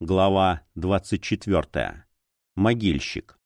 Глава 24. Могильщик.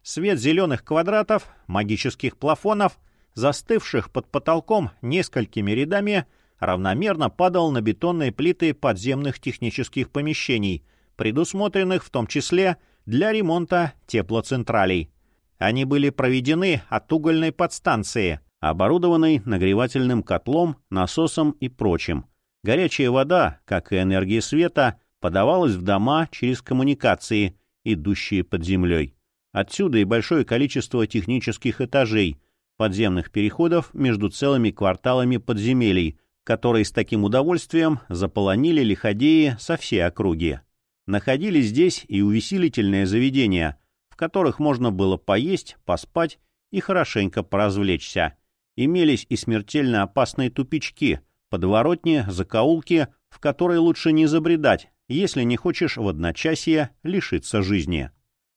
Свет зеленых квадратов, магических плафонов, застывших под потолком несколькими рядами, равномерно падал на бетонные плиты подземных технических помещений, предусмотренных в том числе для ремонта теплоцентралей. Они были проведены от угольной подстанции, оборудованной нагревательным котлом, насосом и прочим – Горячая вода, как и энергия света, подавалась в дома через коммуникации, идущие под землей. Отсюда и большое количество технических этажей, подземных переходов между целыми кварталами подземелий, которые с таким удовольствием заполонили лиходеи со всей округи. Находились здесь и увеселительные заведения, в которых можно было поесть, поспать и хорошенько поразвлечься. Имелись и смертельно опасные тупички – подворотни, закоулки, в которые лучше не забредать, если не хочешь в одночасье лишиться жизни.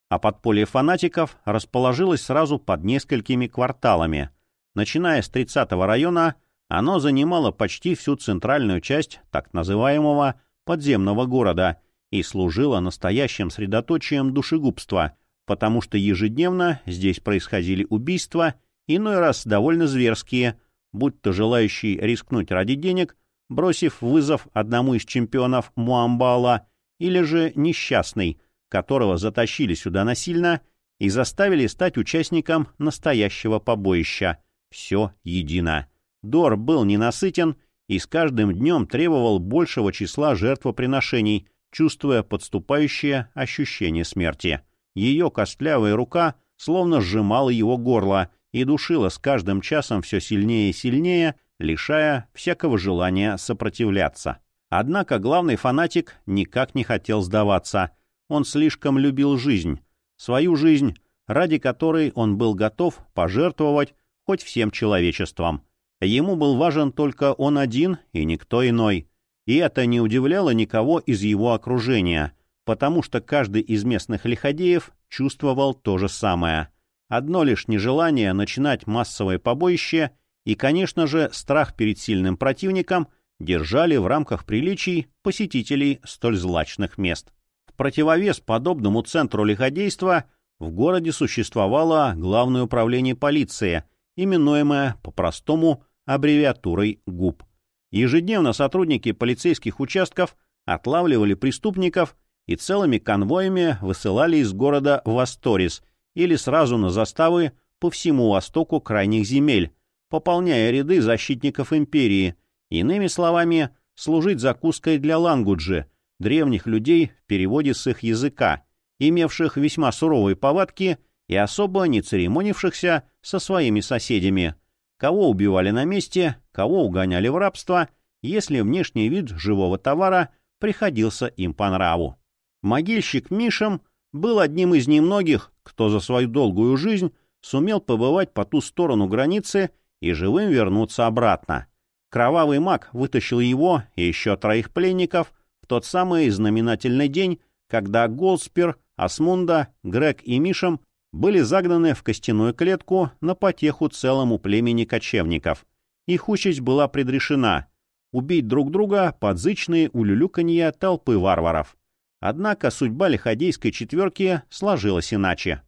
А подполье фанатиков расположилось сразу под несколькими кварталами. Начиная с 30-го района, оно занимало почти всю центральную часть так называемого подземного города и служило настоящим средоточием душегубства, потому что ежедневно здесь происходили убийства, иной раз довольно зверские – будь то желающий рискнуть ради денег, бросив вызов одному из чемпионов Муамбала, или же несчастный, которого затащили сюда насильно и заставили стать участником настоящего побоища. Все едино. Дор был ненасытен и с каждым днем требовал большего числа жертвоприношений, чувствуя подступающее ощущение смерти. Ее костлявая рука словно сжимала его горло, и душила с каждым часом все сильнее и сильнее, лишая всякого желания сопротивляться. Однако главный фанатик никак не хотел сдаваться. Он слишком любил жизнь. Свою жизнь, ради которой он был готов пожертвовать хоть всем человечеством. Ему был важен только он один и никто иной. И это не удивляло никого из его окружения, потому что каждый из местных лиходеев чувствовал то же самое — Одно лишь нежелание начинать массовое побоище и, конечно же, страх перед сильным противником держали в рамках приличий посетителей столь злачных мест. В противовес подобному центру лиходейства в городе существовало Главное управление полиции, именуемое по-простому аббревиатурой ГУП. Ежедневно сотрудники полицейских участков отлавливали преступников и целыми конвоями высылали из города в Асторис – или сразу на заставы по всему востоку крайних земель, пополняя ряды защитников империи, иными словами, служить закуской для лангуджи, древних людей в переводе с их языка, имевших весьма суровые повадки и особо не церемонившихся со своими соседями, кого убивали на месте, кого угоняли в рабство, если внешний вид живого товара приходился им по нраву. Могильщик Мишам был одним из немногих, кто за свою долгую жизнь сумел побывать по ту сторону границы и живым вернуться обратно. Кровавый маг вытащил его и еще троих пленников в тот самый знаменательный день, когда Голспер, Асмунда, Грег и Мишам были загнаны в костяную клетку на потеху целому племени кочевников. Их участь была предрешена — убить друг друга под зычные улюлюканья толпы варваров. Однако судьба лиходейской четверки сложилась иначе.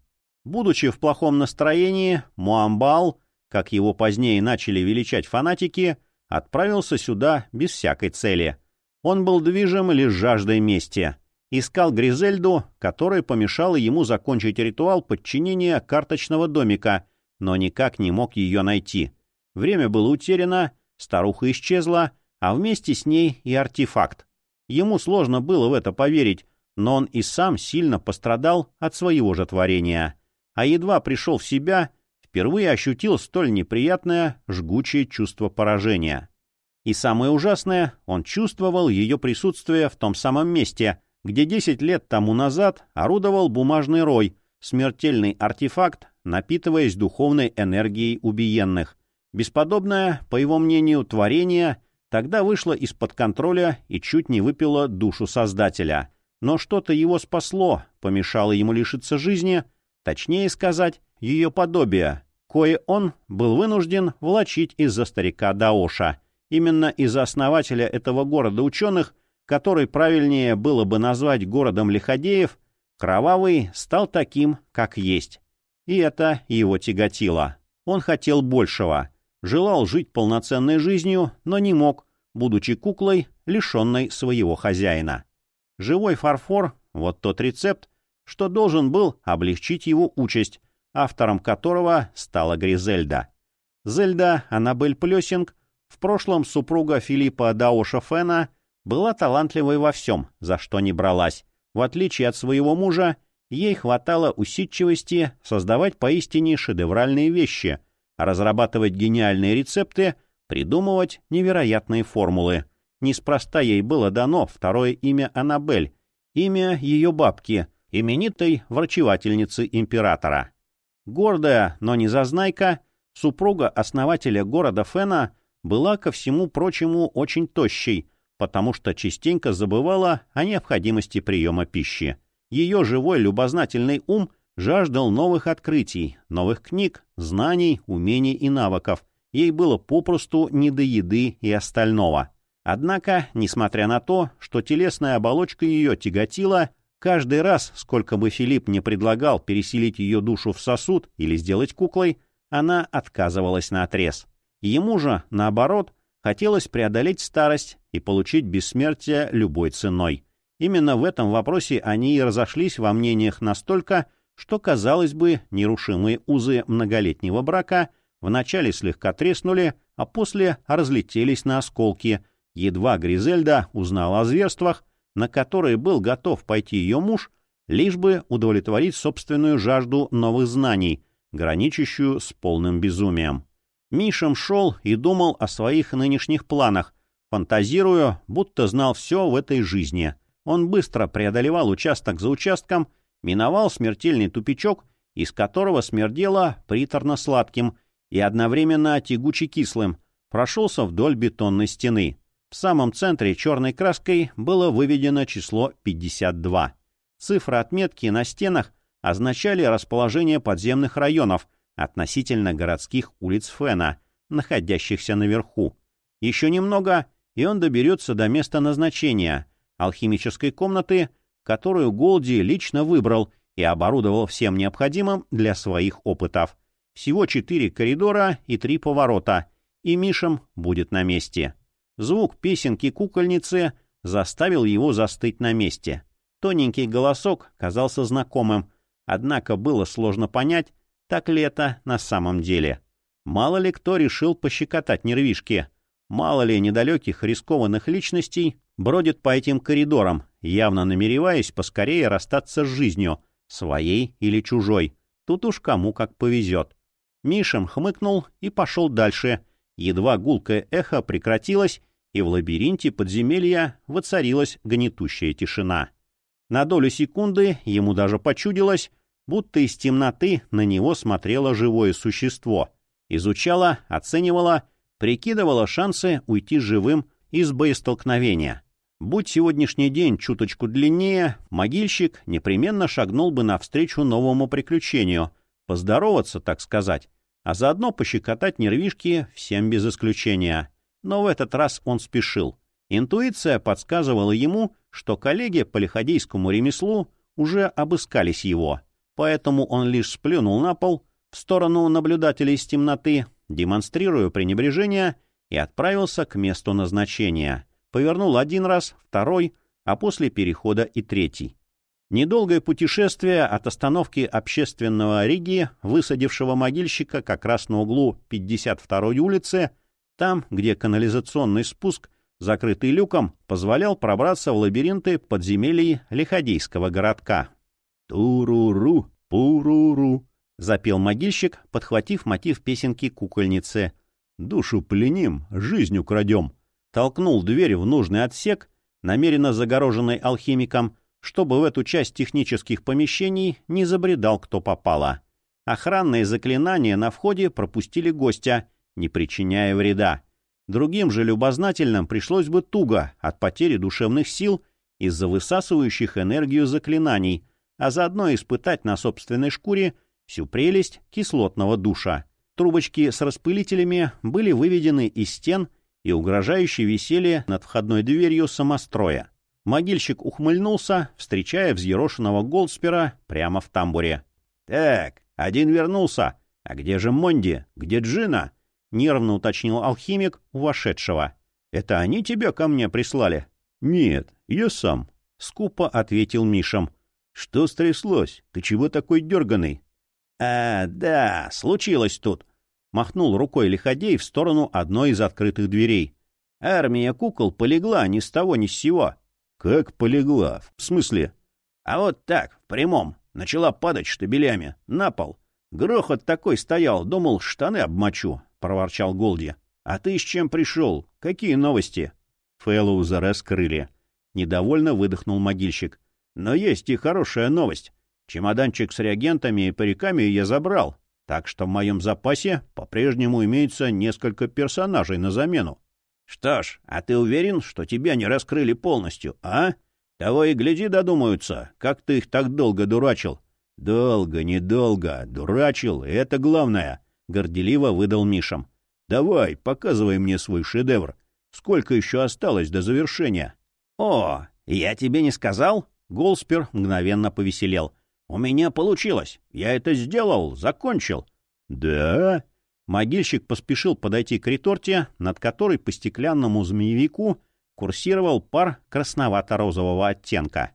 Будучи в плохом настроении, Муамбал, как его позднее начали величать фанатики, отправился сюда без всякой цели. Он был движим лишь жаждой мести. Искал Гризельду, которая помешала ему закончить ритуал подчинения карточного домика, но никак не мог ее найти. Время было утеряно, старуха исчезла, а вместе с ней и артефакт. Ему сложно было в это поверить, но он и сам сильно пострадал от своего же творения. А едва пришел в себя, впервые ощутил столь неприятное, жгучее чувство поражения. И самое ужасное, он чувствовал ее присутствие в том самом месте, где десять лет тому назад орудовал бумажный рой, смертельный артефакт, напитываясь духовной энергией убиенных. Бесподобное, по его мнению, творение — Тогда вышла из-под контроля и чуть не выпила душу Создателя. Но что-то его спасло, помешало ему лишиться жизни, точнее сказать, ее подобия, кое он был вынужден влачить из-за старика Даоша. Именно из-за основателя этого города ученых, который правильнее было бы назвать городом лиходеев, Кровавый стал таким, как есть. И это его тяготило. Он хотел большего. Желал жить полноценной жизнью, но не мог, будучи куклой, лишенной своего хозяина. Живой фарфор — вот тот рецепт, что должен был облегчить его участь, автором которого стала Гризельда. Зельда Аннабель Плесинг, в прошлом супруга Филиппа Даоша Фена, была талантливой во всем, за что не бралась. В отличие от своего мужа, ей хватало усидчивости создавать поистине шедевральные вещи, разрабатывать гениальные рецепты, придумывать невероятные формулы. Неспроста ей было дано второе имя Аннабель, имя ее бабки, именитой врачевательницы императора. Гордая, но не зазнайка, супруга основателя города Фена была, ко всему прочему, очень тощей, потому что частенько забывала о необходимости приема пищи. Ее живой любознательный ум жаждал новых открытий, новых книг, знаний, умений и навыков. Ей было попросту не до еды и остального. Однако, несмотря на то, что телесная оболочка ее тяготила, каждый раз, сколько бы Филипп не предлагал переселить ее душу в сосуд или сделать куклой, она отказывалась на отрез. Ему же, наоборот, хотелось преодолеть старость и получить бессмертие любой ценой. Именно в этом вопросе они и разошлись во мнениях настолько, что, казалось бы, нерушимые узы многолетнего брака вначале слегка треснули, а после разлетелись на осколки. Едва Гризельда узнала о зверствах, на которые был готов пойти ее муж, лишь бы удовлетворить собственную жажду новых знаний, граничащую с полным безумием. Мишем шел и думал о своих нынешних планах, фантазируя, будто знал все в этой жизни. Он быстро преодолевал участок за участком, миновал смертельный тупичок, из которого смердело приторно-сладким и одновременно тягуче-кислым, прошелся вдоль бетонной стены. В самом центре черной краской было выведено число 52. Цифры отметки на стенах означали расположение подземных районов – относительно городских улиц Фена, находящихся наверху. Еще немного, и он доберется до места назначения — алхимической комнаты, которую Голди лично выбрал и оборудовал всем необходимым для своих опытов. Всего четыре коридора и три поворота, и Мишем будет на месте. Звук песенки кукольницы заставил его застыть на месте. Тоненький голосок казался знакомым, однако было сложно понять, так ли это на самом деле? Мало ли кто решил пощекотать нервишки. Мало ли недалеких рискованных личностей бродит по этим коридорам, явно намереваясь поскорее расстаться с жизнью, своей или чужой. Тут уж кому как повезет. Мишем хмыкнул и пошел дальше. Едва гулкое эхо прекратилось, и в лабиринте подземелья воцарилась гнетущая тишина. На долю секунды ему даже почудилось, будто из темноты на него смотрело живое существо, изучало, оценивало, прикидывало шансы уйти живым из боестолкновения. Будь сегодняшний день чуточку длиннее, могильщик непременно шагнул бы навстречу новому приключению, поздороваться, так сказать, а заодно пощекотать нервишки всем без исключения. Но в этот раз он спешил. Интуиция подсказывала ему, что коллеги по лиходейскому ремеслу уже обыскались его поэтому он лишь сплюнул на пол в сторону наблюдателей из темноты, демонстрируя пренебрежение, и отправился к месту назначения. Повернул один раз, второй, а после перехода и третий. Недолгое путешествие от остановки общественного Риги, высадившего могильщика как раз на углу 52-й улицы, там, где канализационный спуск, закрытый люком, позволял пробраться в лабиринты подземелий Лиходейского городка. «Туруру, пуруру», — запел могильщик, подхватив мотив песенки кукольницы. «Душу пленим, жизнь украдем». Толкнул дверь в нужный отсек, намеренно загороженный алхимиком, чтобы в эту часть технических помещений не забредал кто попало. Охранные заклинания на входе пропустили гостя, не причиняя вреда. Другим же любознательным пришлось бы туго от потери душевных сил из-за высасывающих энергию заклинаний, а заодно испытать на собственной шкуре всю прелесть кислотного душа. Трубочки с распылителями были выведены из стен и угрожающе висели над входной дверью самостроя. Могильщик ухмыльнулся, встречая взъерошенного Голдспера прямо в тамбуре. «Так, один вернулся. А где же Монди? Где Джина?» — нервно уточнил алхимик у вошедшего. «Это они тебя ко мне прислали?» «Нет, я сам», — скупо ответил Мишам. «Что стряслось? Ты чего такой дерганый?» «А, да, случилось тут», — махнул рукой Лиходей в сторону одной из открытых дверей. «Армия кукол полегла ни с того ни с сего». «Как полегла? В смысле?» «А вот так, в прямом. Начала падать штабелями. На пол. Грохот такой стоял, думал, штаны обмочу», — проворчал Голди. «А ты с чем пришел? Какие новости?» Фэллоуза раскрыли. Недовольно выдохнул могильщик. «Но есть и хорошая новость. Чемоданчик с реагентами и париками я забрал, так что в моем запасе по-прежнему имеется несколько персонажей на замену. Что ж, а ты уверен, что тебя не раскрыли полностью, а? Того и гляди додумаются, как ты их так долго дурачил. Долго, недолго, дурачил, и это главное, — горделиво выдал Мишам. Давай, показывай мне свой шедевр. Сколько еще осталось до завершения? О, я тебе не сказал? Голспер мгновенно повеселел. У меня получилось. Я это сделал, закончил. Да? Могильщик поспешил подойти к реторте, над которой по стеклянному змеевику курсировал пар красновато-розового оттенка.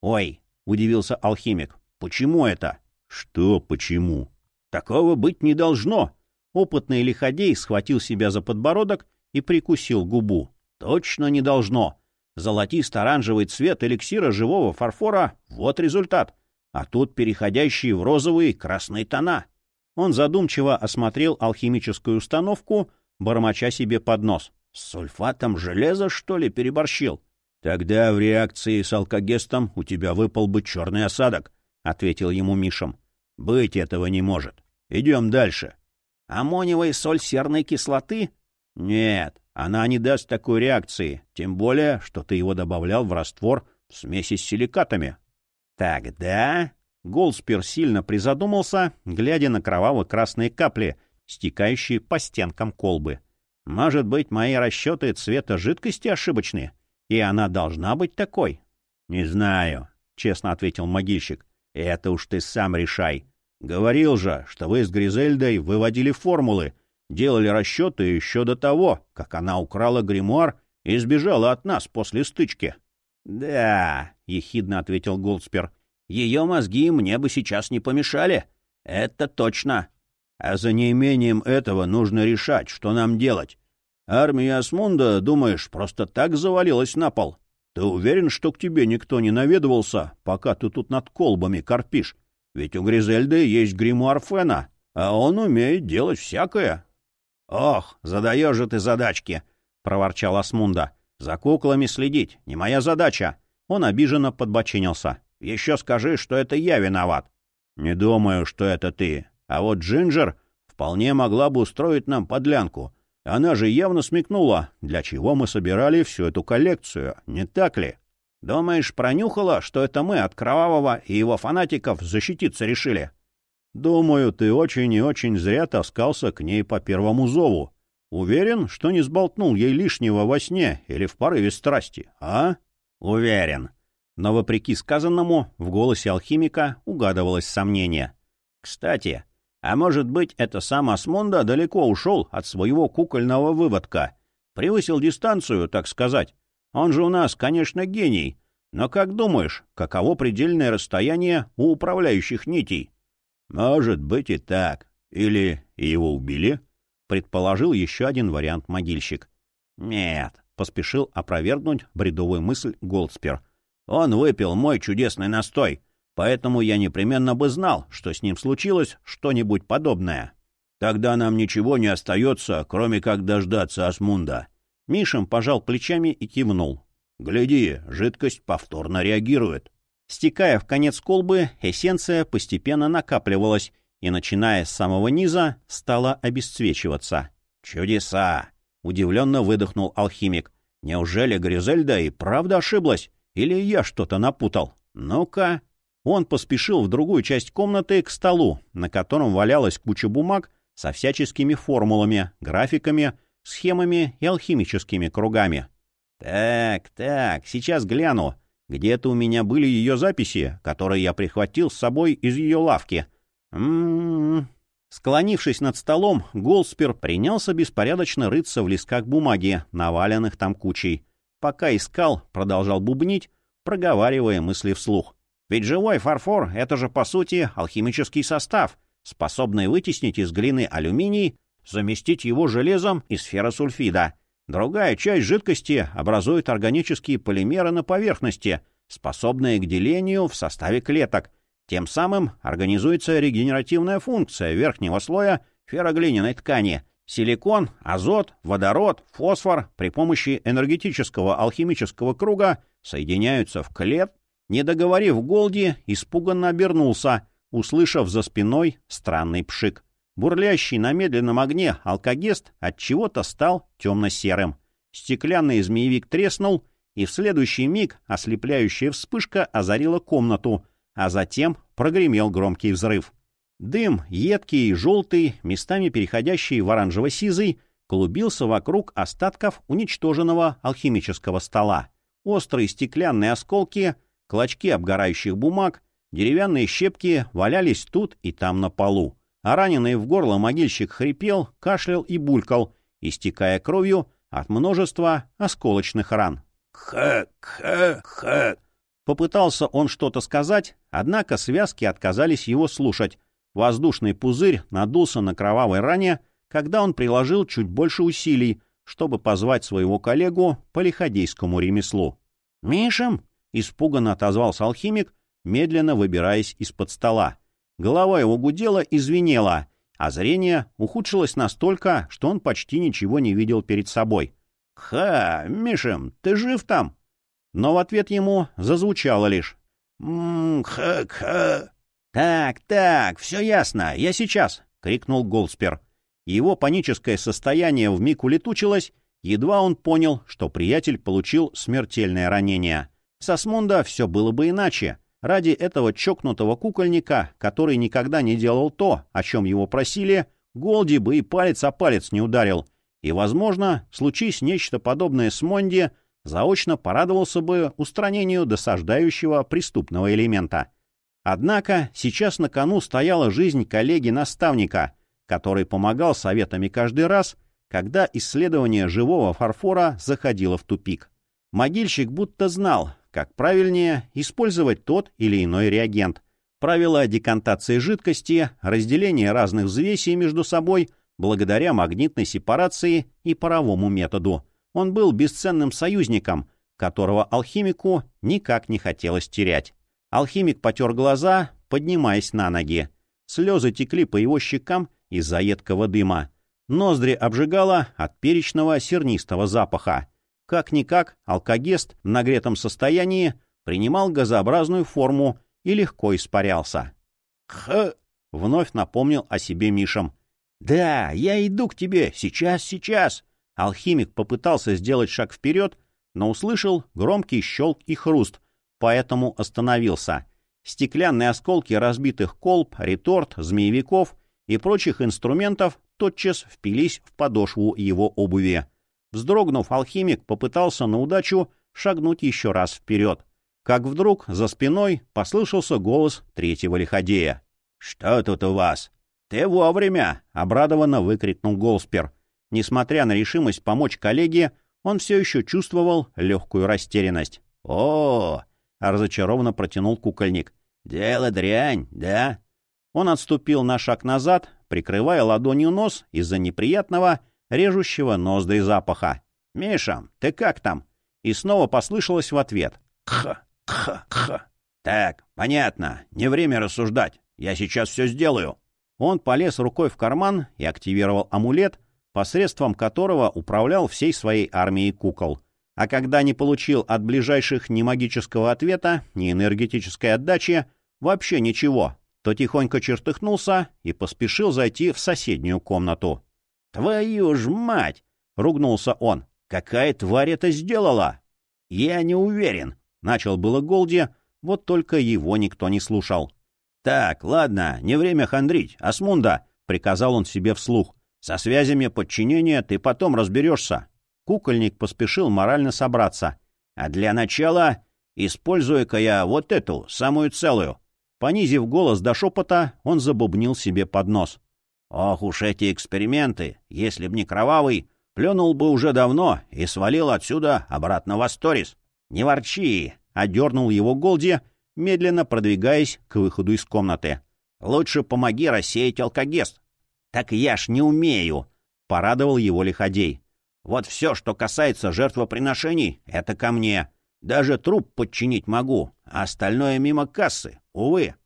«Ой!» — удивился алхимик. «Почему это?» «Что почему?» «Такого быть не должно!» Опытный лиходей схватил себя за подбородок и прикусил губу. «Точно не должно! Золотисто-оранжевый цвет эликсира живого фарфора — вот результат. А тут переходящие в розовые и красные тона. Он задумчиво осмотрел алхимическую установку, бормоча себе под нос. С сульфатом железа, что ли, переборщил? Тогда в реакции с алкогестом у тебя выпал бы черный осадок, — ответил ему Мишам. Быть этого не может. Идем дальше. Аммониевая соль серной кислоты? Нет, она не даст такой реакции, тем более, что ты его добавлял в раствор в смеси с силикатами. Тогда Голспер сильно призадумался, глядя на кроваво-красные капли, стекающие по стенкам колбы. «Может быть, мои расчеты цвета жидкости ошибочны, и она должна быть такой?» «Не знаю», — честно ответил могильщик. «Это уж ты сам решай. Говорил же, что вы с Гризельдой выводили формулы, делали расчеты еще до того, как она украла гримуар и сбежала от нас после стычки». «Да», — ехидно ответил Голдспер, ее мозги мне бы сейчас не помешали. Это точно. А за неимением этого нужно решать, что нам делать. Армия Асмунда, думаешь, просто так завалилась на пол? Ты уверен, что к тебе никто не наведывался, пока ты тут над колбами корпишь? Ведь у Гризельды есть гримуар Фена, а он умеет делать всякое. — Ох, задаешь же ты задачки! — проворчал Асмунда. — За куклами следить не моя задача. Он обиженно подбочинился. Еще скажи, что это я виноват. Не думаю, что это ты. А вот Джинджер вполне могла бы устроить нам подлянку. Она же явно смекнула, для чего мы собирали всю эту коллекцию, не так ли? Думаешь, пронюхала, что это мы от Кровавого и его фанатиков защититься решили? Думаю, ты очень и очень зря таскался к ней по первому зову. Уверен, что не сболтнул ей лишнего во сне или в порыве страсти, а? Уверен. Но, вопреки сказанному, в голосе алхимика угадывалось сомнение. «Кстати, а может быть, это сам Асмунда далеко ушел от своего кукольного выводка? Превысил дистанцию, так сказать. Он же у нас, конечно, гений. Но как думаешь, каково предельное расстояние у управляющих нитей?» «Может быть и так. Или его убили?» — предположил еще один вариант могильщик. «Нет», — поспешил опровергнуть бредовую мысль Голдспер — он выпил мой чудесный настой, поэтому я непременно бы знал, что с ним случилось что-нибудь подобное. Тогда нам ничего не остается, кроме как дождаться Асмунда. Мишем пожал плечами и кивнул. Гляди, жидкость повторно реагирует. Стекая в конец колбы, эссенция постепенно накапливалась и, начиная с самого низа, стала обесцвечиваться. «Чудеса!» — удивленно выдохнул алхимик. «Неужели Гризельда и правда ошиблась? Или я что-то напутал? Ну-ка. Он поспешил в другую часть комнаты к столу, на котором валялась куча бумаг со всяческими формулами, графиками, схемами и алхимическими кругами. Так, так, сейчас гляну. Где-то у меня были ее записи, которые я прихватил с собой из ее лавки. М-м-м. Склонившись над столом, Голспер принялся беспорядочно рыться в листках бумаги, наваленных там кучей. Пока искал, продолжал бубнить, проговаривая мысли вслух. Ведь живой фарфор — это же, по сути, алхимический состав, способный вытеснить из глины алюминий, заместить его железом и сферосульфида. Другая часть жидкости образует органические полимеры на поверхности, способные к делению в составе клеток. Тем самым организуется регенеративная функция верхнего слоя ферроглиняной ткани. Силикон, азот, водород, фосфор при помощи энергетического алхимического круга соединяются в клет. Не договорив Голди, испуганно обернулся, услышав за спиной странный пшик. Бурлящий на медленном огне алкогест от чего-то стал темно-серым. Стеклянный змеевик треснул, и в следующий миг ослепляющая вспышка озарила комнату, а затем прогремел громкий взрыв. Дым, едкий и желтый, местами переходящий в оранжево-сизый, клубился вокруг остатков уничтоженного алхимического стола. Острые стеклянные осколки, клочки обгорающих бумаг, деревянные щепки валялись тут и там на полу а раненый в горло могильщик хрипел, кашлял и булькал, истекая кровью от множества осколочных ран. «Ха-ха-ха!» Попытался он что-то сказать, однако связки отказались его слушать. Воздушный пузырь надулся на кровавой ране, когда он приложил чуть больше усилий, чтобы позвать своего коллегу по лиходейскому ремеслу. «Мишем?» — испуганно отозвался алхимик, медленно выбираясь из-под стола. Голова его гудела и звенела, а зрение ухудшилось настолько, что он почти ничего не видел перед собой. «Ха, Мишем, ты жив там?» Но в ответ ему зазвучало лишь. «М-ха-ха». «Так, так, все ясно, я сейчас!» — крикнул Голспер. Его паническое состояние вмиг улетучилось, едва он понял, что приятель получил смертельное ранение. Со Смунда все было бы иначе. Ради этого чокнутого кукольника, который никогда не делал то, о чем его просили, Голди бы и палец о палец не ударил. И, возможно, случись нечто подобное с Монди, заочно порадовался бы устранению досаждающего преступного элемента. Однако сейчас на кону стояла жизнь коллеги-наставника, который помогал советами каждый раз, когда исследование живого фарфора заходило в тупик. Могильщик будто знал, как правильнее использовать тот или иной реагент. Правила декантации жидкости, разделение разных взвесей между собой благодаря магнитной сепарации и паровому методу. Он был бесценным союзником, которого алхимику никак не хотелось терять. Алхимик потер глаза, поднимаясь на ноги. Слезы текли по его щекам из-за едкого дыма. Ноздри обжигало от перечного сернистого запаха. Как-никак алкогест в нагретом состоянии принимал газообразную форму и легко испарялся. «Х!» — вновь напомнил о себе Мишам. «Да, я иду к тебе, сейчас, сейчас!» Алхимик попытался сделать шаг вперед, но услышал громкий щелк и хруст, поэтому остановился. Стеклянные осколки разбитых колб, реторт, змеевиков и прочих инструментов тотчас впились в подошву его обуви. Вздрогнув, алхимик попытался на удачу шагнуть еще раз вперед. Как вдруг за спиной послышался голос третьего лиходея. — Что тут у вас? — Ты вовремя! — обрадованно выкрикнул Голспер. Несмотря на решимость помочь коллеге, он все еще чувствовал легкую растерянность. — О! — разочарованно протянул кукольник. — Дело дрянь, да? Он отступил на шаг назад, прикрывая ладонью нос из-за неприятного, режущего ноздри запаха. «Миша, ты как там?» И снова послышалось в ответ. «Кха, кха, кха». «Так, понятно. Не время рассуждать. Я сейчас все сделаю». Он полез рукой в карман и активировал амулет, посредством которого управлял всей своей армией кукол. А когда не получил от ближайших ни магического ответа, ни энергетической отдачи, вообще ничего, то тихонько чертыхнулся и поспешил зайти в соседнюю комнату. «Твою ж мать!» — ругнулся он. «Какая тварь это сделала?» «Я не уверен», — начал было Голди, вот только его никто не слушал. «Так, ладно, не время хандрить. Асмунда», — приказал он себе вслух. «Со связями подчинения ты потом разберешься». Кукольник поспешил морально собраться. «А для начала используя-ка я вот эту, самую целую». Понизив голос до шепота, он забубнил себе под нос. «Ох уж эти эксперименты! Если б не кровавый, плюнул бы уже давно и свалил отсюда обратно в Асторис. Не ворчи!» — одернул его Голди, медленно продвигаясь к выходу из комнаты. «Лучше помоги рассеять алкогест». «Так я ж не умею!» — порадовал его лиходей. Вот все, что касается жертвоприношений, это ко мне. Даже труп подчинить могу, а остальное мимо кассы, увы.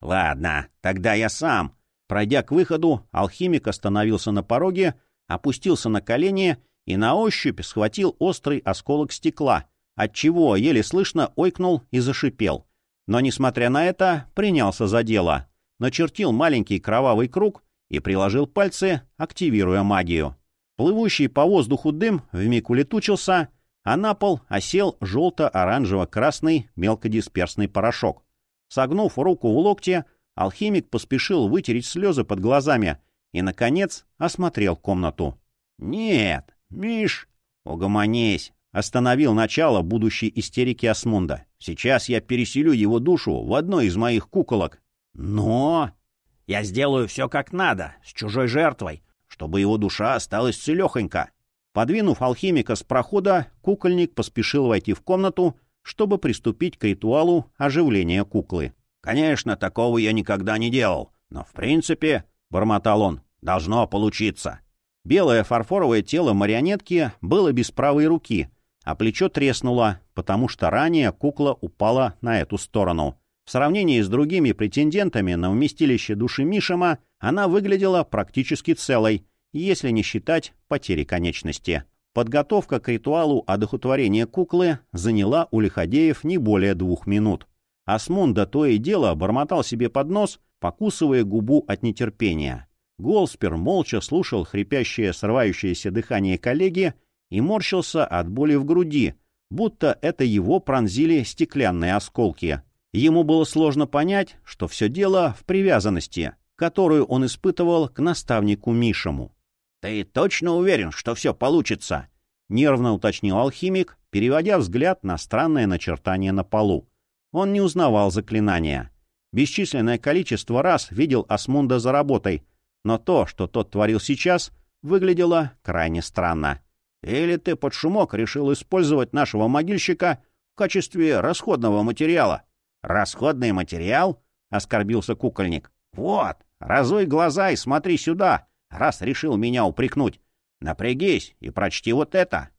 Ладно, тогда я сам. Пройдя к выходу, алхимик остановился на пороге, опустился на колени и на ощупь схватил острый осколок стекла, отчего еле слышно ойкнул и зашипел. Но, несмотря на это, принялся за дело. Начертил маленький кровавый круг и приложил пальцы, активируя магию. Плывущий по воздуху дым вмиг улетучился, а на пол осел желто-оранжево-красный мелкодисперсный порошок. Согнув руку в локте, алхимик поспешил вытереть слезы под глазами и, наконец, осмотрел комнату. «Нет, Миш, угомонись!» — остановил начало будущей истерики Асмунда. «Сейчас я переселю его душу в одной из моих куколок. Но...» «Я сделаю все как надо, с чужой жертвой чтобы его душа осталась целехонька. Подвинув алхимика с прохода, кукольник поспешил войти в комнату, чтобы приступить к ритуалу оживления куклы. «Конечно, такого я никогда не делал, но в принципе, — бормотал он, — должно получиться». Белое фарфоровое тело марионетки было без правой руки, а плечо треснуло, потому что ранее кукла упала на эту сторону. В сравнении с другими претендентами на вместилище души Мишима она выглядела практически целой, если не считать потери конечности. Подготовка к ритуалу одухотворения куклы заняла у лиходеев не более двух минут. Асмунда то и дело бормотал себе под нос, покусывая губу от нетерпения. Голспер молча слушал хрипящее, срывающееся дыхание коллеги и морщился от боли в груди, будто это его пронзили стеклянные осколки. Ему было сложно понять, что все дело в привязанности, которую он испытывал к наставнику Мишему. «Ты точно уверен, что все получится?» — нервно уточнил алхимик, переводя взгляд на странное начертание на полу. Он не узнавал заклинания. Бесчисленное количество раз видел Асмунда за работой, но то, что тот творил сейчас, выглядело крайне странно. «Или ты под шумок решил использовать нашего могильщика в качестве расходного материала?» «Расходный материал?» — оскорбился кукольник. «Вот, разуй глаза и смотри сюда!» раз решил меня упрекнуть. Напрягись и прочти вот это.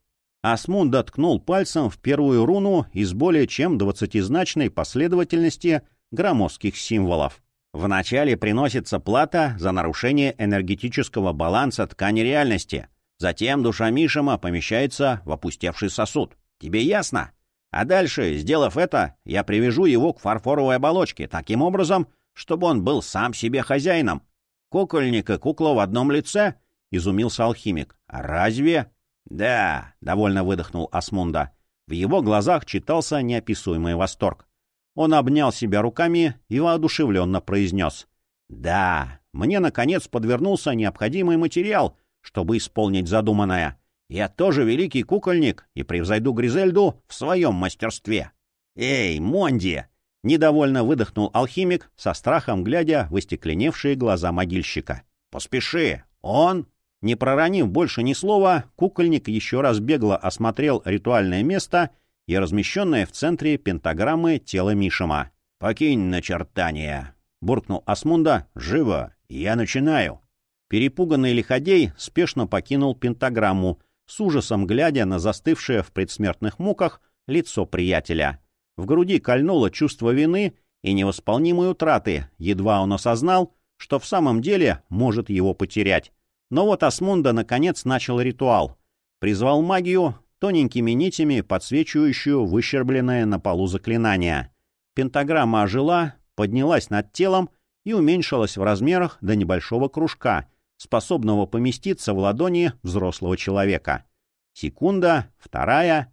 Асмун доткнул пальцем в первую руну из более чем двадцатизначной последовательности громоздких символов. Вначале приносится плата за нарушение энергетического баланса ткани реальности. Затем душа Мишима помещается в опустевший сосуд. Тебе ясно? А дальше, сделав это, я привяжу его к фарфоровой оболочке таким образом, чтобы он был сам себе хозяином. «Кукольник и кукла в одном лице?» — изумился алхимик. «А разве?» «Да», — довольно выдохнул Асмунда. В его глазах читался неописуемый восторг. Он обнял себя руками и воодушевленно произнес. «Да, мне, наконец, подвернулся необходимый материал, чтобы исполнить задуманное. Я тоже великий кукольник и превзойду Гризельду в своем мастерстве». «Эй, Монди!» Недовольно выдохнул алхимик, со страхом глядя в остекленевшие глаза могильщика. «Поспеши! Он...» Не проронив больше ни слова, кукольник еще раз бегло осмотрел ритуальное место и размещенное в центре пентаграммы тело Мишима. «Покинь начертание!» — буркнул Асмунда. «Живо! Я начинаю!» Перепуганный лиходей спешно покинул пентаграмму, с ужасом глядя на застывшее в предсмертных муках лицо приятеля. В груди кольнуло чувство вины и невосполнимой утраты, едва он осознал, что в самом деле может его потерять. Но вот Асмунда наконец начал ритуал. Призвал магию, тоненькими нитями подсвечивающую выщербленное на полу заклинание. Пентаграмма ожила, поднялась над телом и уменьшилась в размерах до небольшого кружка, способного поместиться в ладони взрослого человека. Секунда, вторая,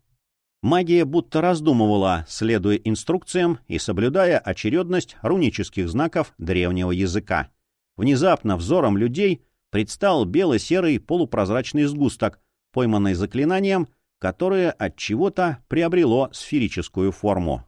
Магия будто раздумывала, следуя инструкциям и соблюдая очередность рунических знаков древнего языка. Внезапно взором людей предстал бело-серый полупрозрачный сгусток, пойманной заклинанием, которое от чего-то приобрело сферическую форму.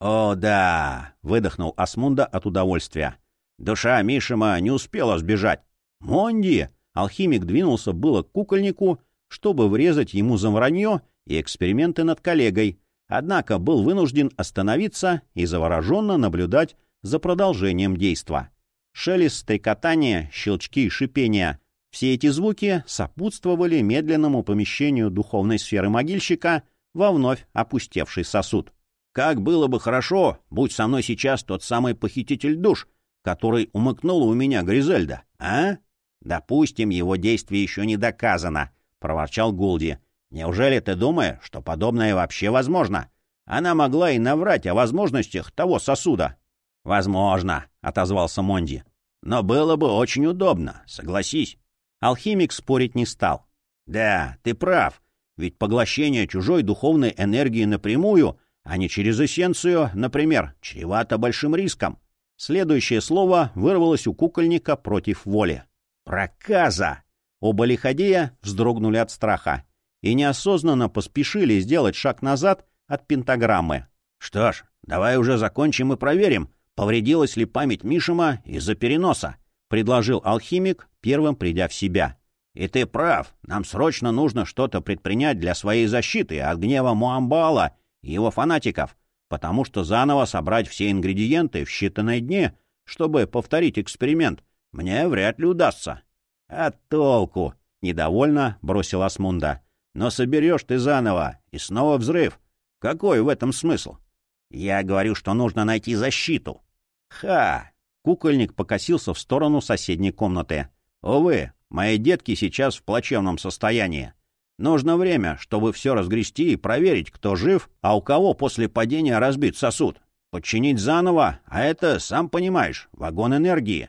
«О, да!» — выдохнул Асмунда от удовольствия. Душа Мишима не успела сбежать. «Монди!» — алхимик двинулся было к кукольнику, чтобы врезать ему за вранье и эксперименты над коллегой, однако был вынужден остановиться и завороженно наблюдать за продолжением действа. Шелест, стрекотание, щелчки и шипения — все эти звуки сопутствовали медленному помещению духовной сферы могильщика во вновь опустевший сосуд. Как было бы хорошо, будь со мной сейчас тот самый похититель душ, который умыкнула у меня Гризельда, а? Допустим, его действие еще не доказано, — проворчал Гулди. Неужели ты думаешь, что подобное вообще возможно? Она могла и наврать о возможностях того сосуда. Возможно, — отозвался Монди. Но было бы очень удобно, согласись. Алхимик спорить не стал. Да, ты прав, ведь поглощение чужой духовной энергии напрямую, а не через эссенцию, например, чревато большим риском. Следующее слово вырвалось у кукольника против воли. «Проказа!» Оба лиходея вздрогнули от страха и неосознанно поспешили сделать шаг назад от пентаграммы. «Что ж, давай уже закончим и проверим, повредилась ли память Мишима из-за переноса», — предложил алхимик, первым придя в себя. «И ты прав, нам срочно нужно что-то предпринять для своей защиты от гнева Муамбала и его фанатиков потому что заново собрать все ингредиенты в считанные дни, чтобы повторить эксперимент, мне вряд ли удастся. — А толку? — недовольно бросил Асмунда. — Но соберешь ты заново, и снова взрыв. Какой в этом смысл? — Я говорю, что нужно найти защиту. — Ха! Кукольник покосился в сторону соседней комнаты. — Увы, мои детки сейчас в плачевном состоянии. Нужно время, чтобы все разгрести и проверить, кто жив, а у кого после падения разбит сосуд. Подчинить заново, а это, сам понимаешь, вагон энергии.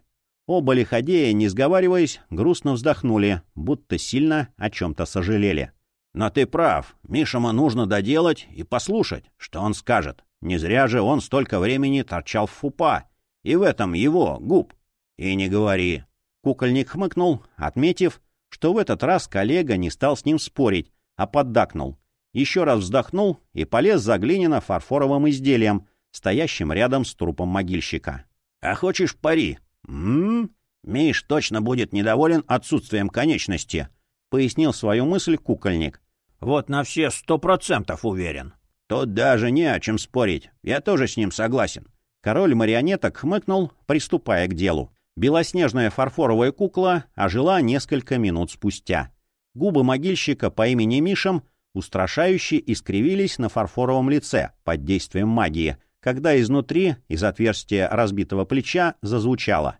Оба лиходея, не сговариваясь, грустно вздохнули, будто сильно о чем-то сожалели. Но ты прав, Мишама нужно доделать и послушать, что он скажет. Не зря же он столько времени торчал в фупа. И в этом его, губ. И не говори. Кукольник хмыкнул, отметив, что в этот раз коллега не стал с ним спорить, а поддакнул. Еще раз вздохнул и полез за глиняно-фарфоровым изделием, стоящим рядом с трупом могильщика. — А хочешь пари? — М-м-м. Миш точно будет недоволен отсутствием конечности, — пояснил свою мысль кукольник. — Вот на все сто процентов уверен. Тут даже не о чем спорить, я тоже с ним согласен. Король марионеток хмыкнул, приступая к делу. Белоснежная фарфоровая кукла ожила несколько минут спустя. Губы могильщика по имени Мишам устрашающе искривились на фарфоровом лице под действием магии, когда изнутри, из отверстия разбитого плеча, зазвучало.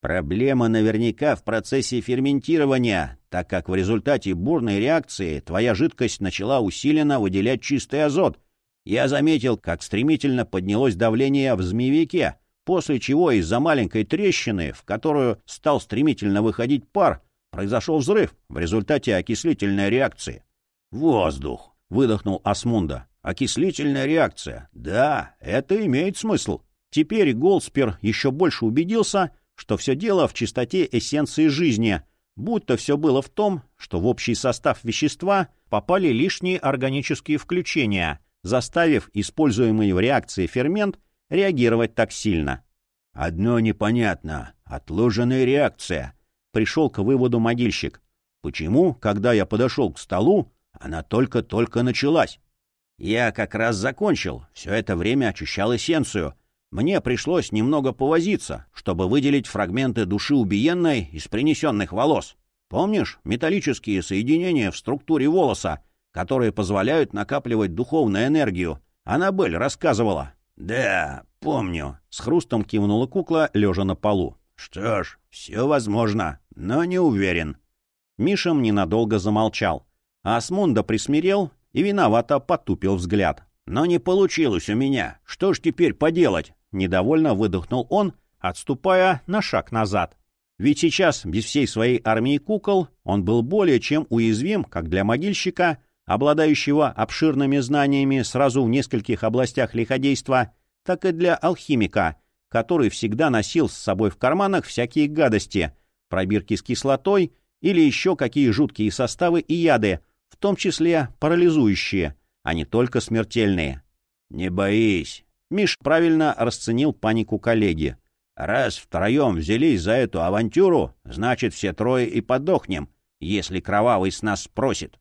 «Проблема наверняка в процессе ферментирования, так как в результате бурной реакции твоя жидкость начала усиленно выделять чистый азот. Я заметил, как стремительно поднялось давление в змеевике, после чего из-за маленькой трещины, в которую стал стремительно выходить пар, произошел взрыв в результате окислительной реакции. «Воздух!» — выдохнул Асмунда. «Окислительная реакция. Да, это имеет смысл». Теперь Голдспер еще больше убедился, что все дело в чистоте эссенции жизни, будто все было в том, что в общий состав вещества попали лишние органические включения, заставив используемый в реакции фермент реагировать так сильно. «Одно непонятно. Отложенная реакция», — пришел к выводу могильщик. «Почему, когда я подошел к столу, она только-только началась?» «Я как раз закончил. Все это время очищал эссенцию. Мне пришлось немного повозиться, чтобы выделить фрагменты души убиенной из принесенных волос. Помнишь металлические соединения в структуре волоса, которые позволяют накапливать духовную энергию? Аннабель рассказывала. «Да, помню», — с хрустом кивнула кукла, лежа на полу. «Что ж, все возможно, но не уверен». Мишам ненадолго замолчал, а Асмунда присмирел и виновато потупил взгляд. «Но не получилось у меня. Что ж теперь поделать?» — недовольно выдохнул он, отступая на шаг назад. Ведь сейчас, без всей своей армии кукол, он был более чем уязвим как для могильщика, обладающего обширными знаниями сразу в нескольких областях лиходейства, так и для алхимика, который всегда носил с собой в карманах всякие гадости, пробирки с кислотой или еще какие жуткие составы и яды, в том числе парализующие, а не только смертельные. «Не боись!» Миш правильно расценил панику коллеги. «Раз втроем взялись за эту авантюру, значит, все трое и подохнем, если Кровавый с нас спросит».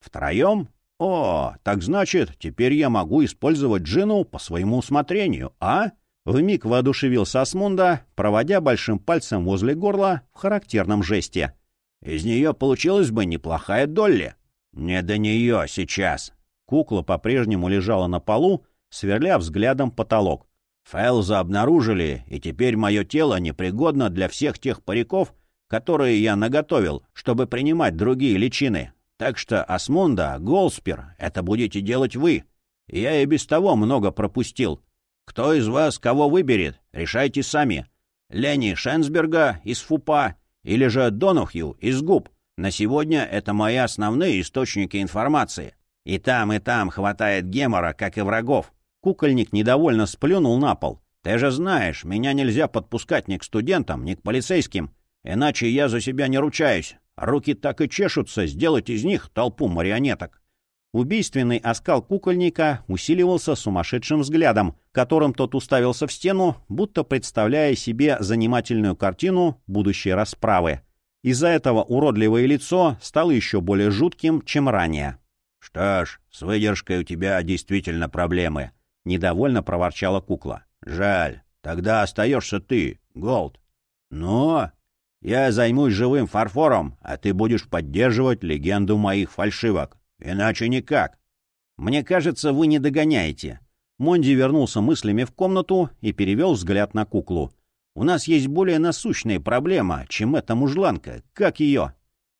«Втроем? О, так значит, теперь я могу использовать Джину по своему усмотрению, а?» Вмиг воодушевился Асмунда, проводя большим пальцем возле горла в характерном жесте. «Из нее получилась бы неплохая Долли». «Не до нее сейчас». Кукла по-прежнему лежала на полу, сверля взглядом потолок. Файлза обнаружили, и теперь мое тело непригодно для всех тех париков, которые я наготовил, чтобы принимать другие личины. Так что, Асмунда, Голспер, это будете делать вы. Я и без того много пропустил. Кто из вас кого выберет, решайте сами. Лени Шенсберга из ФУПа или же Донухью из ГУП. На сегодня это мои основные источники информации. И там, и там хватает гемора, как и врагов. Кукольник недовольно сплюнул на пол. Ты же знаешь, меня нельзя подпускать ни к студентам, ни к полицейским. Иначе я за себя не ручаюсь. Руки так и чешутся сделать из них толпу марионеток. Убийственный оскал кукольника усиливался сумасшедшим взглядом, которым тот уставился в стену, будто представляя себе занимательную картину будущей расправы. Из-за этого уродливое лицо стало еще более жутким, чем ранее. — Что ж, с выдержкой у тебя действительно проблемы, — недовольно проворчала кукла. — Жаль, тогда остаешься ты, Голд. Но я займусь живым фарфором, а ты будешь поддерживать легенду моих фальшивок. Иначе никак. Мне кажется, вы не догоняете. Монди вернулся мыслями в комнату и перевел взгляд на куклу. У нас есть более насущная проблема, чем эта мужланка. Как ее?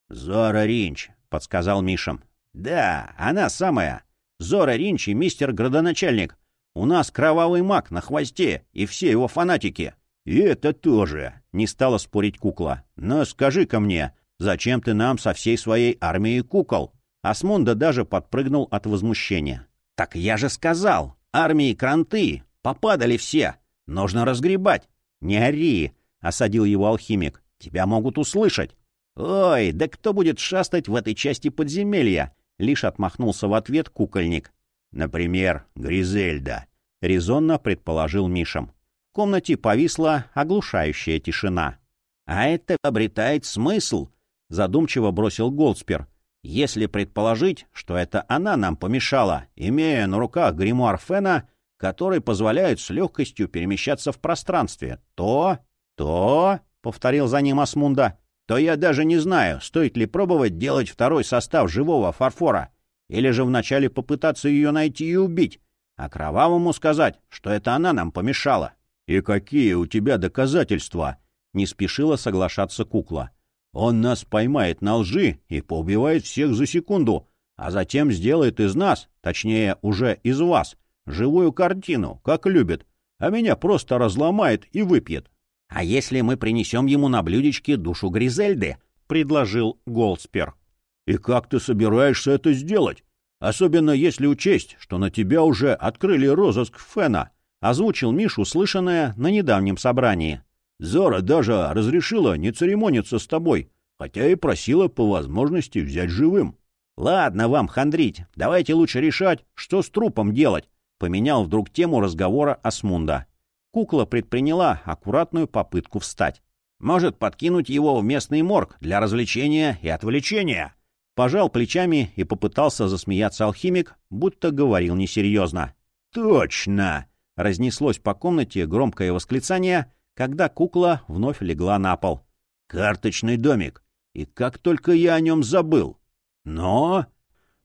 Зора Ринч, подсказал Мишам. Да, она самая. Зора Ринч и мистер градоначальник. У нас кровавый маг на хвосте и все его фанатики. И это тоже, не стала спорить кукла. Но скажи-ка мне, зачем ты нам со всей своей армией кукол? Асмунда даже подпрыгнул от возмущения. «Так я же сказал! Армии кранты! Попадали все! Нужно разгребать!» «Не ори!» — осадил его алхимик. «Тебя могут услышать!» «Ой, да кто будет шастать в этой части подземелья?» — лишь отмахнулся в ответ кукольник. «Например, Гризельда», — резонно предположил Мишам. В комнате повисла оглушающая тишина. «А это обретает смысл», — задумчиво бросил Голдспер. Если предположить, что это она нам помешала, имея на руках гримуар Фена, который позволяет с легкостью перемещаться в пространстве, то... то... — повторил за ним Асмунда, — то я даже не знаю, стоит ли пробовать делать второй состав живого фарфора, или же вначале попытаться ее найти и убить, а кровавому сказать, что это она нам помешала. — И какие у тебя доказательства? — не спешила соглашаться кукла. Он нас поймает на лжи и поубивает всех за секунду, а затем сделает из нас, точнее, уже из вас, живую картину, как любит, а меня просто разломает и выпьет. — А если мы принесем ему на блюдечке душу Гризельды? — предложил Голдспер. — И как ты собираешься это сделать? Особенно если учесть, что на тебя уже открыли розыск Фена, — озвучил Мишу услышанное на недавнем собрании. Зора даже разрешила не церемониться с тобой, хотя и просила по возможности взять живым. — Ладно вам хандрить, давайте лучше решать, что с трупом делать, — поменял вдруг тему разговора Асмунда. Кукла предприняла аккуратную попытку встать. Может, подкинуть его в местный морг для развлечения и отвлечения? Пожал плечами и попытался засмеяться алхимик, будто говорил несерьезно. «Точно!» — разнеслось по комнате громкое восклицание — когда кукла вновь легла на пол. «Карточный домик! И как только я о нем забыл! Но...»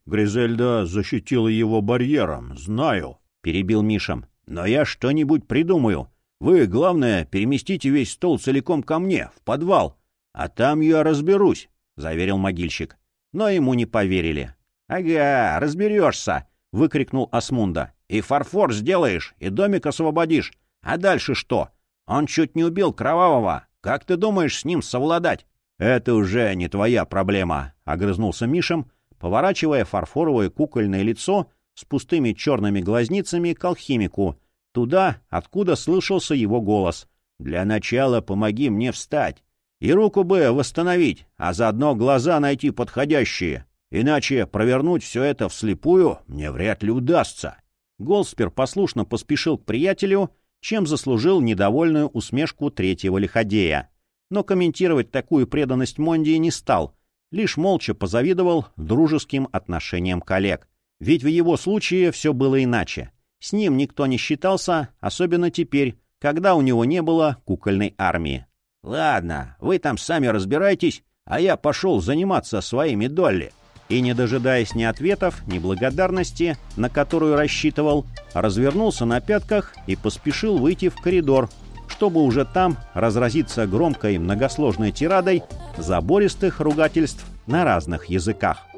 «Гризельда защитила его барьером, знаю», — перебил Мишам. «Но я что-нибудь придумаю. Вы, главное, переместите весь стол целиком ко мне, в подвал, а там я разберусь», — заверил могильщик. Но ему не поверили. «Ага, разберешься!» — выкрикнул Асмунда. «И фарфор сделаешь, и домик освободишь. А дальше что? Он чуть не убил Кровавого. Как ты думаешь с ним совладать? — Это уже не твоя проблема, — огрызнулся Мишем, поворачивая фарфоровое кукольное лицо с пустыми черными глазницами к алхимику, туда, откуда слышался его голос. «Для начала помоги мне встать. И руку бы восстановить, а заодно глаза найти подходящие». Иначе провернуть все это вслепую мне вряд ли удастся. Голспер послушно поспешил к приятелю, чем заслужил недовольную усмешку третьего лиходея. Но комментировать такую преданность Монди не стал, лишь молча позавидовал дружеским отношениям коллег. Ведь в его случае все было иначе. С ним никто не считался, особенно теперь, когда у него не было кукольной армии. «Ладно, вы там сами разбирайтесь, а я пошел заниматься своими Долли». И, не дожидаясь ни ответов, ни благодарности, на которую рассчитывал, развернулся на пятках и поспешил выйти в коридор, чтобы уже там разразиться громкой многосложной тирадой забористых ругательств на разных языках.